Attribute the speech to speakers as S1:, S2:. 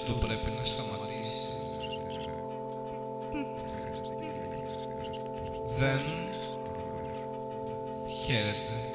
S1: το πρέπει να σταματήσει. Δεν χαίρεται